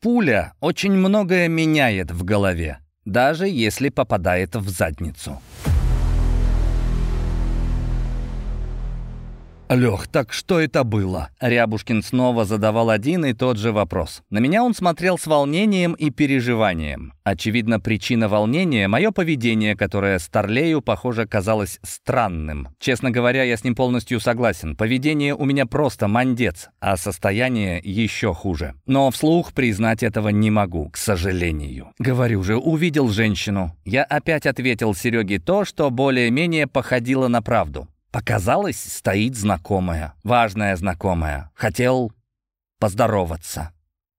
Пуля очень многое меняет в голове, даже если попадает в задницу. «Лех, так что это было?» Рябушкин снова задавал один и тот же вопрос. На меня он смотрел с волнением и переживанием. Очевидно, причина волнения — мое поведение, которое Старлею, похоже, казалось странным. Честно говоря, я с ним полностью согласен. Поведение у меня просто мандец, а состояние еще хуже. Но вслух признать этого не могу, к сожалению. Говорю же, увидел женщину. Я опять ответил Сереге то, что более-менее походило на правду. Показалось, стоит знакомая, важная знакомая. Хотел поздороваться.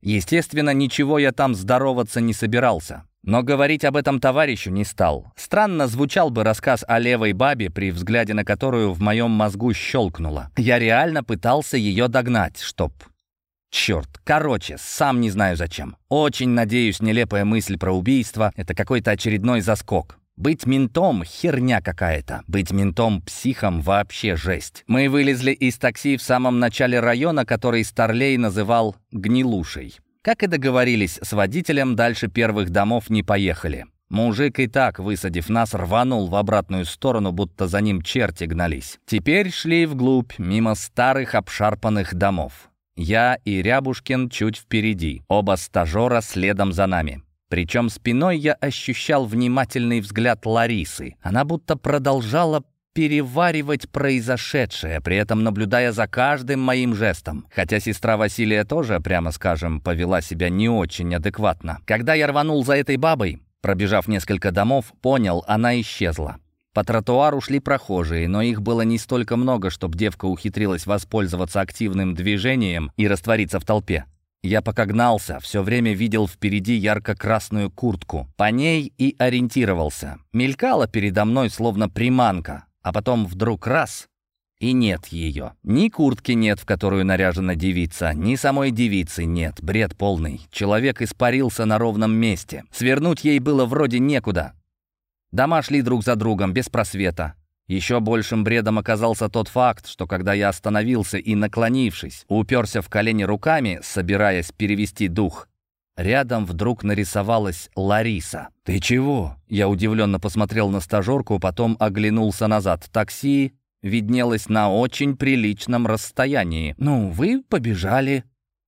Естественно, ничего я там здороваться не собирался. Но говорить об этом товарищу не стал. Странно звучал бы рассказ о левой бабе, при взгляде на которую в моем мозгу щелкнуло. Я реально пытался ее догнать, чтоб... Черт, короче, сам не знаю зачем. Очень надеюсь, нелепая мысль про убийство — это какой-то очередной заскок. Быть ментом — херня какая-то. Быть ментом-психом — вообще жесть. Мы вылезли из такси в самом начале района, который Старлей называл «гнилушей». Как и договорились с водителем, дальше первых домов не поехали. Мужик и так, высадив нас, рванул в обратную сторону, будто за ним черти гнались. Теперь шли вглубь, мимо старых обшарпанных домов. Я и Рябушкин чуть впереди, оба стажера следом за нами. Причем спиной я ощущал внимательный взгляд Ларисы. Она будто продолжала переваривать произошедшее, при этом наблюдая за каждым моим жестом. Хотя сестра Василия тоже, прямо скажем, повела себя не очень адекватно. Когда я рванул за этой бабой, пробежав несколько домов, понял, она исчезла. По тротуару шли прохожие, но их было не столько много, чтобы девка ухитрилась воспользоваться активным движением и раствориться в толпе. Я пока гнался, все время видел впереди ярко-красную куртку. По ней и ориентировался. Мелькала передо мной словно приманка, а потом вдруг раз — и нет ее. Ни куртки нет, в которую наряжена девица, ни самой девицы нет. Бред полный. Человек испарился на ровном месте. Свернуть ей было вроде некуда. Дома шли друг за другом, без просвета. Еще большим бредом оказался тот факт, что когда я остановился и, наклонившись, уперся в колени руками, собираясь перевести дух, рядом вдруг нарисовалась Лариса. «Ты чего?» Я удивленно посмотрел на стажерку, потом оглянулся назад. Такси виднелось на очень приличном расстоянии. «Ну, вы побежали».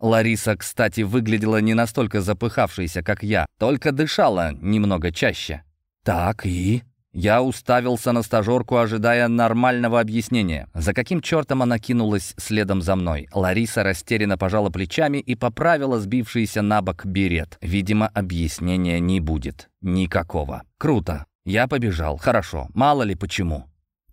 Лариса, кстати, выглядела не настолько запыхавшейся, как я, только дышала немного чаще. «Так и?» Я уставился на стажерку, ожидая нормального объяснения. За каким чертом она кинулась следом за мной? Лариса растерянно пожала плечами и поправила сбившийся на бок берет. Видимо, объяснения не будет. Никакого. Круто. Я побежал. Хорошо. Мало ли почему.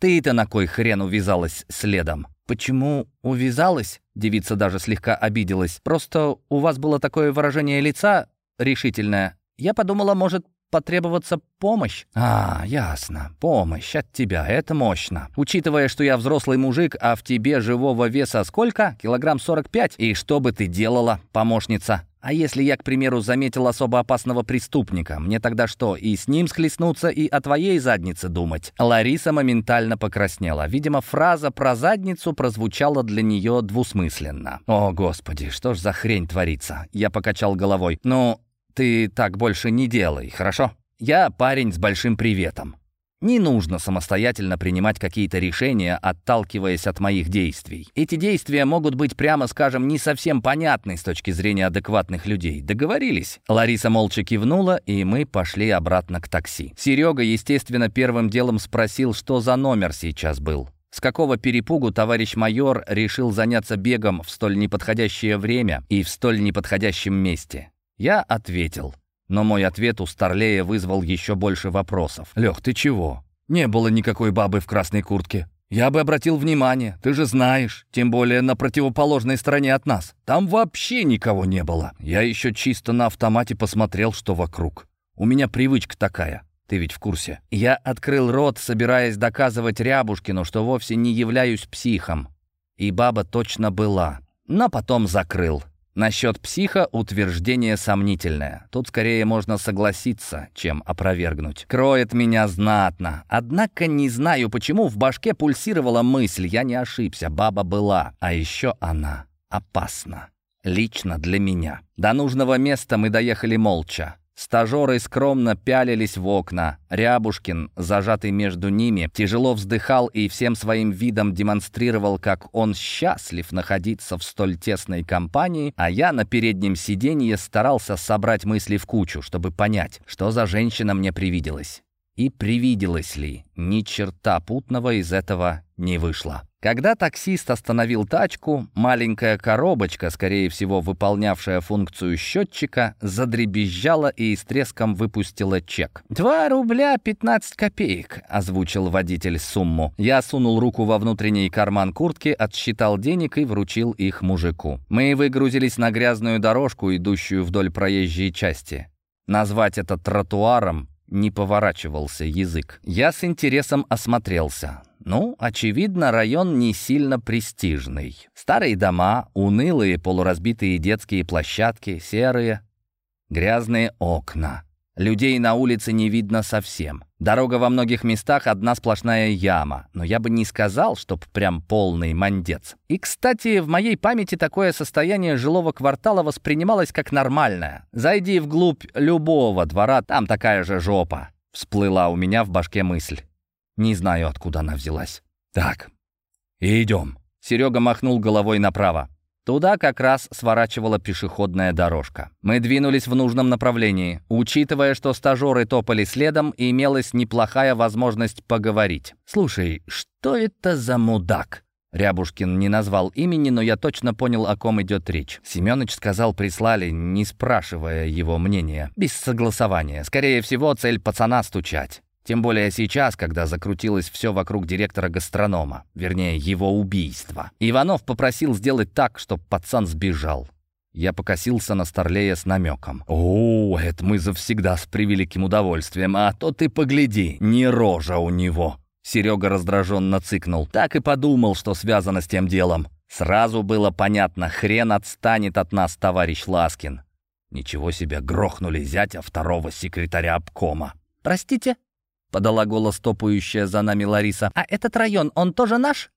Ты-то на кой хрен увязалась следом? «Почему увязалась?» Девица даже слегка обиделась. «Просто у вас было такое выражение лица решительное. Я подумала, может, потребоваться помощь? А, ясно. Помощь от тебя. Это мощно. Учитывая, что я взрослый мужик, а в тебе живого веса сколько? Килограмм 45? И что бы ты делала, помощница? А если я, к примеру, заметил особо опасного преступника, мне тогда что, и с ним схлестнуться, и о твоей заднице думать?» Лариса моментально покраснела. Видимо, фраза про задницу прозвучала для нее двусмысленно. «О, Господи, что ж за хрень творится?» Я покачал головой. «Ну, ты так больше не делай, хорошо? Я парень с большим приветом. Не нужно самостоятельно принимать какие-то решения, отталкиваясь от моих действий. Эти действия могут быть, прямо скажем, не совсем понятны с точки зрения адекватных людей. Договорились? Лариса молча кивнула, и мы пошли обратно к такси. Серега, естественно, первым делом спросил, что за номер сейчас был. С какого перепугу товарищ майор решил заняться бегом в столь неподходящее время и в столь неподходящем месте? Я ответил. Но мой ответ у Старлея вызвал еще больше вопросов. «Лех, ты чего? Не было никакой бабы в красной куртке. Я бы обратил внимание, ты же знаешь, тем более на противоположной стороне от нас. Там вообще никого не было. Я еще чисто на автомате посмотрел, что вокруг. У меня привычка такая». Ты ведь в курсе. Я открыл рот, собираясь доказывать Рябушкину, что вовсе не являюсь психом. И баба точно была. Но потом закрыл. Насчет психа утверждение сомнительное. Тут скорее можно согласиться, чем опровергнуть. Кроет меня знатно. Однако не знаю, почему в башке пульсировала мысль. Я не ошибся, баба была. А еще она опасна. Лично для меня. До нужного места мы доехали молча. Стажеры скромно пялились в окна. Рябушкин, зажатый между ними, тяжело вздыхал и всем своим видом демонстрировал, как он счастлив находиться в столь тесной компании, а я на переднем сиденье старался собрать мысли в кучу, чтобы понять, что за женщина мне привиделась. И привиделась ли, ни черта путного из этого не вышло. Когда таксист остановил тачку, маленькая коробочка, скорее всего выполнявшая функцию счетчика, задребезжала и с треском выпустила чек. «Два рубля пятнадцать копеек», — озвучил водитель сумму. Я сунул руку во внутренний карман куртки, отсчитал денег и вручил их мужику. Мы выгрузились на грязную дорожку, идущую вдоль проезжей части. Назвать это тротуаром не поворачивался язык. Я с интересом осмотрелся. Ну, очевидно, район не сильно престижный. Старые дома, унылые полуразбитые детские площадки, серые, грязные окна. Людей на улице не видно совсем. Дорога во многих местах одна сплошная яма, но я бы не сказал, чтоб прям полный мандец. И, кстати, в моей памяти такое состояние жилого квартала воспринималось как нормальное. Зайди вглубь любого двора, там такая же жопа. Всплыла у меня в башке мысль. Не знаю, откуда она взялась. «Так, идем». Серега махнул головой направо. Туда как раз сворачивала пешеходная дорожка. Мы двинулись в нужном направлении. Учитывая, что стажеры топали следом, имелась неплохая возможность поговорить. «Слушай, что это за мудак?» Рябушкин не назвал имени, но я точно понял, о ком идет речь. Семёныч сказал, прислали, не спрашивая его мнения, без согласования. Скорее всего, цель пацана стучать. Тем более сейчас, когда закрутилось все вокруг директора гастронома, вернее, его убийства. Иванов попросил сделать так, чтобы пацан сбежал. Я покосился на Старлея с намеком. «О, это мы завсегда с превеликим удовольствием, а то ты погляди, не рожа у него!» Серега раздраженно цыкнул. Так и подумал, что связано с тем делом. Сразу было понятно, хрен отстанет от нас товарищ Ласкин. Ничего себе, грохнули зятя второго секретаря обкома. «Простите?» — подала голос топающая за нами Лариса. «А этот район, он тоже наш?»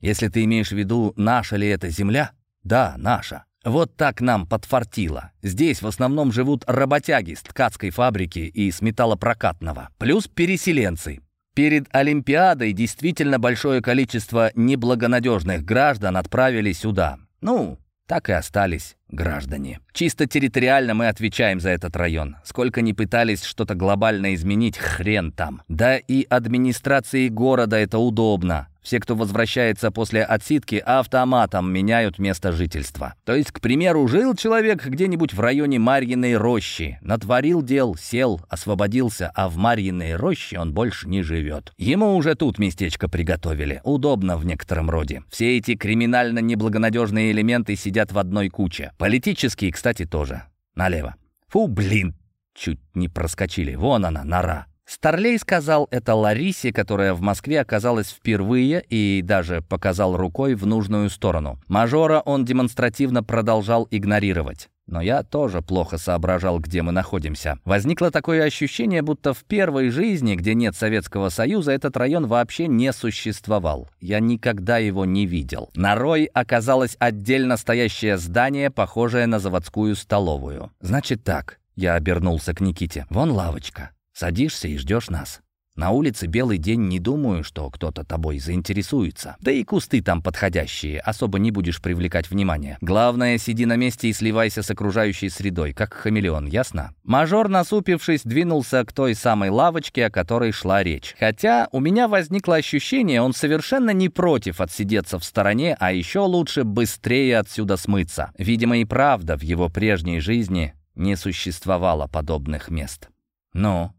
«Если ты имеешь в виду, наша ли это земля?» «Да, наша. Вот так нам подфартило. Здесь в основном живут работяги с ткацкой фабрики и с металлопрокатного. Плюс переселенцы. Перед Олимпиадой действительно большое количество неблагонадежных граждан отправили сюда. Ну, так и остались граждане. Чисто территориально мы отвечаем за этот район. Сколько ни пытались что-то глобально изменить, хрен там. Да и администрации города это удобно. Все, кто возвращается после отсидки, автоматом меняют место жительства. То есть, к примеру, жил человек где-нибудь в районе Марьиной рощи, натворил дел, сел, освободился, а в Марьиной роще он больше не живет. Ему уже тут местечко приготовили. Удобно в некотором роде. Все эти криминально неблагонадежные элементы сидят в одной куче. Политические, кстати, тоже. Налево. Фу, блин, чуть не проскочили. Вон она, нора. Старлей сказал это Ларисе, которая в Москве оказалась впервые и даже показал рукой в нужную сторону. Мажора он демонстративно продолжал игнорировать. Но я тоже плохо соображал, где мы находимся. Возникло такое ощущение, будто в первой жизни, где нет Советского Союза, этот район вообще не существовал. Я никогда его не видел. На Рой оказалось отдельно стоящее здание, похожее на заводскую столовую. «Значит так», — я обернулся к Никите, — «вон лавочка. Садишься и ждешь нас. На улице белый день не думаю, что кто-то тобой заинтересуется. Да и кусты там подходящие, особо не будешь привлекать внимание. Главное, сиди на месте и сливайся с окружающей средой, как хамелеон, ясно? Мажор, насупившись, двинулся к той самой лавочке, о которой шла речь. Хотя у меня возникло ощущение, он совершенно не против отсидеться в стороне, а еще лучше быстрее отсюда смыться. Видимо, и правда в его прежней жизни не существовало подобных мест. «Ну,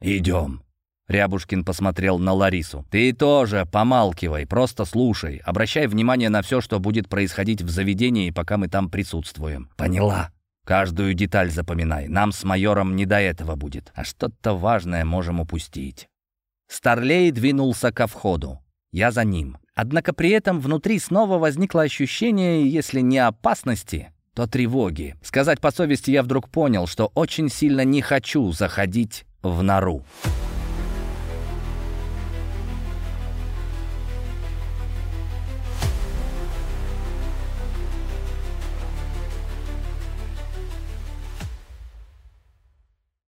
«Идем». Рябушкин посмотрел на Ларису. «Ты тоже помалкивай, просто слушай. Обращай внимание на все, что будет происходить в заведении, пока мы там присутствуем. Поняла?» Каждую деталь запоминай. Нам с майором не до этого будет. А что-то важное можем упустить. Старлей двинулся ко входу. Я за ним. Однако при этом внутри снова возникло ощущение, если не опасности, то тревоги. Сказать по совести я вдруг понял, что очень сильно не хочу заходить в нору.